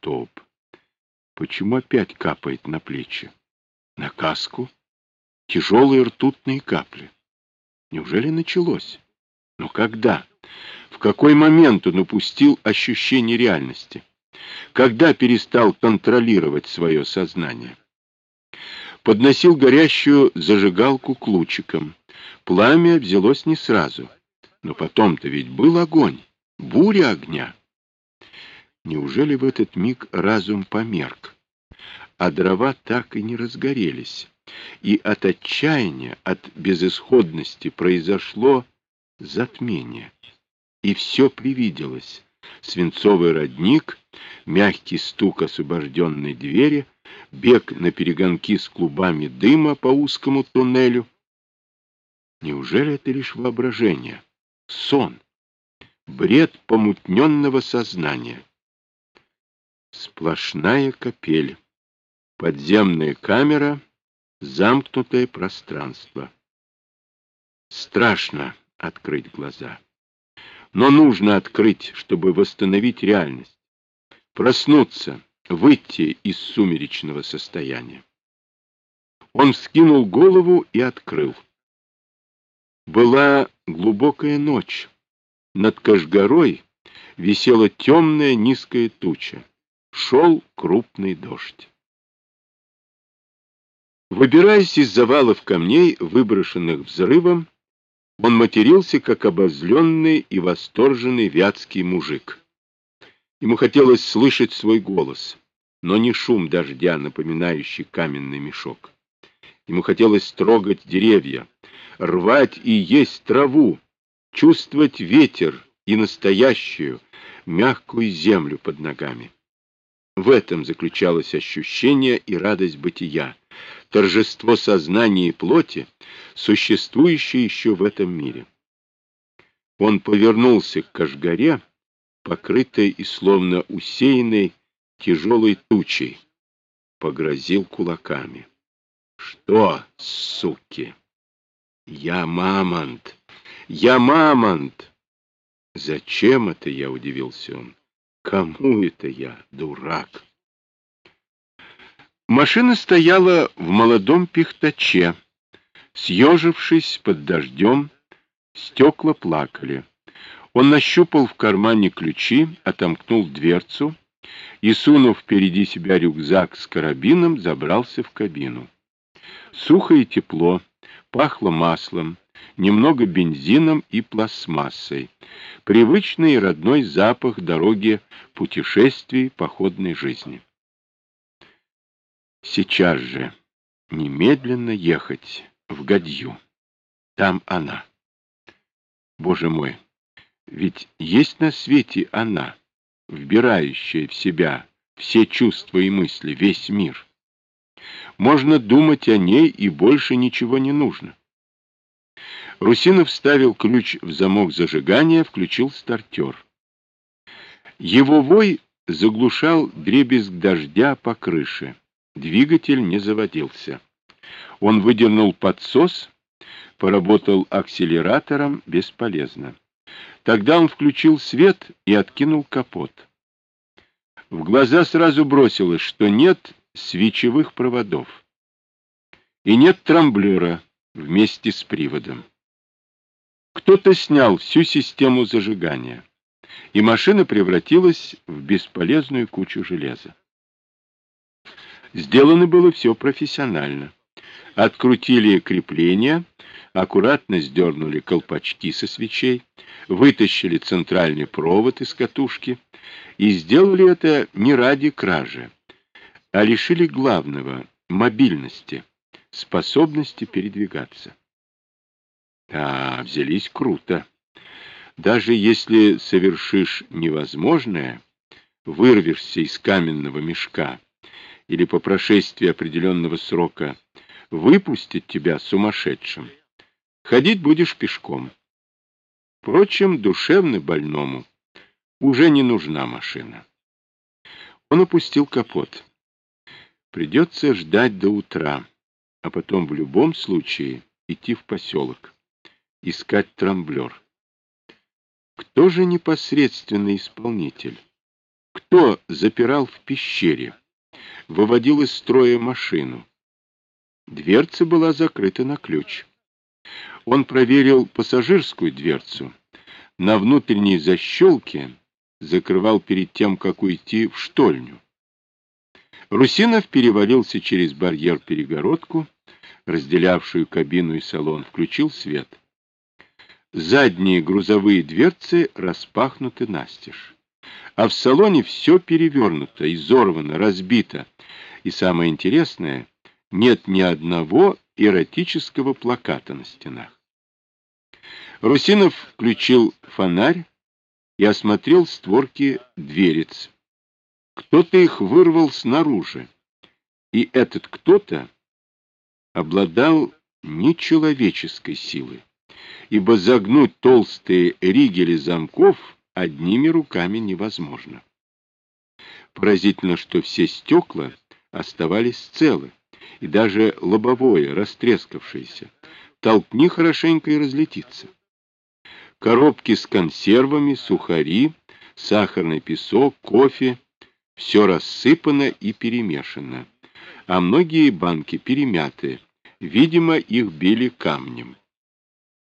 Топ. Почему опять капает на плечи? На каску? Тяжелые ртутные капли. Неужели началось? Но когда? В какой момент он упустил ощущение реальности? Когда перестал контролировать свое сознание? Подносил горящую зажигалку к лучикам. Пламя взялось не сразу. Но потом-то ведь был огонь, буря огня. Неужели в этот миг разум померк, а дрова так и не разгорелись, и от отчаяния, от безысходности произошло затмение, и все привиделось. Свинцовый родник, мягкий стук освобожденной двери, бег на перегонки с клубами дыма по узкому туннелю. Неужели это лишь воображение? Сон. Бред помутненного сознания. Сплошная капель. Подземная камера. Замкнутое пространство. Страшно открыть глаза. Но нужно открыть, чтобы восстановить реальность. Проснуться, выйти из сумеречного состояния. Он вскинул голову и открыл. Была глубокая ночь. Над Кашгарой висела темная низкая туча. Шел крупный дождь. Выбираясь из завалов камней, выброшенных взрывом, он матерился, как обозленный и восторженный вятский мужик. Ему хотелось слышать свой голос, но не шум дождя, напоминающий каменный мешок. Ему хотелось трогать деревья, рвать и есть траву, чувствовать ветер и настоящую, мягкую землю под ногами. В этом заключалось ощущение и радость бытия, торжество сознания и плоти, существующее еще в этом мире. Он повернулся к Кашгаре, покрытой и словно усеянной тяжелой тучей, погрозил кулаками. Что, суки? Я мамонт! Я мамонт! Зачем это я, удивился он. Кому это я, дурак? Машина стояла в молодом пихтаче. Съежившись под дождем, стекла плакали. Он нащупал в кармане ключи, отомкнул дверцу и, сунув впереди себя рюкзак с карабином, забрался в кабину. Сухо и тепло, пахло маслом, немного бензином и пластмассой. Привычный и родной запах дороги путешествий походной жизни. Сейчас же, немедленно ехать в Гадью. Там она. Боже мой, ведь есть на свете она, вбирающая в себя все чувства и мысли, весь мир. Можно думать о ней, и больше ничего не нужно. Русинов вставил ключ в замок зажигания, включил стартер. Его вой заглушал дребезг дождя по крыше. Двигатель не заводился. Он выдернул подсос, поработал акселератором бесполезно. Тогда он включил свет и откинул капот. В глаза сразу бросилось, что нет свечевых проводов. И нет трамблера вместе с приводом. Кто-то снял всю систему зажигания, и машина превратилась в бесполезную кучу железа. Сделано было все профессионально. Открутили крепления, аккуратно сдернули колпачки со свечей, вытащили центральный провод из катушки и сделали это не ради кражи, а лишили главного — мобильности, способности передвигаться. А, взялись круто. Даже если совершишь невозможное, вырвешься из каменного мешка или по прошествии определенного срока выпустят тебя сумасшедшим, ходить будешь пешком. Впрочем, душевно больному уже не нужна машина. Он опустил капот. Придется ждать до утра, а потом в любом случае идти в поселок, искать трамблер. Кто же непосредственный исполнитель? Кто запирал в пещере? Выводил из строя машину. Дверца была закрыта на ключ. Он проверил пассажирскую дверцу. На внутренней защелке закрывал перед тем, как уйти в штольню. Русинов перевалился через барьер-перегородку, разделявшую кабину и салон, включил свет. Задние грузовые дверцы распахнуты настежь. А в салоне все перевернуто, изорвано, разбито. И самое интересное, нет ни одного эротического плаката на стенах. Русинов включил фонарь и осмотрел створки дверец. Кто-то их вырвал снаружи, и этот кто-то обладал нечеловеческой силой, ибо загнуть толстые ригели замков одними руками невозможно. Поразительно, что все стекла оставались целы, и даже лобовое, растрескавшееся. Толкни хорошенько и разлетится. Коробки с консервами, сухари, сахарный песок, кофе — все рассыпано и перемешано, а многие банки перемяты, видимо, их били камнем.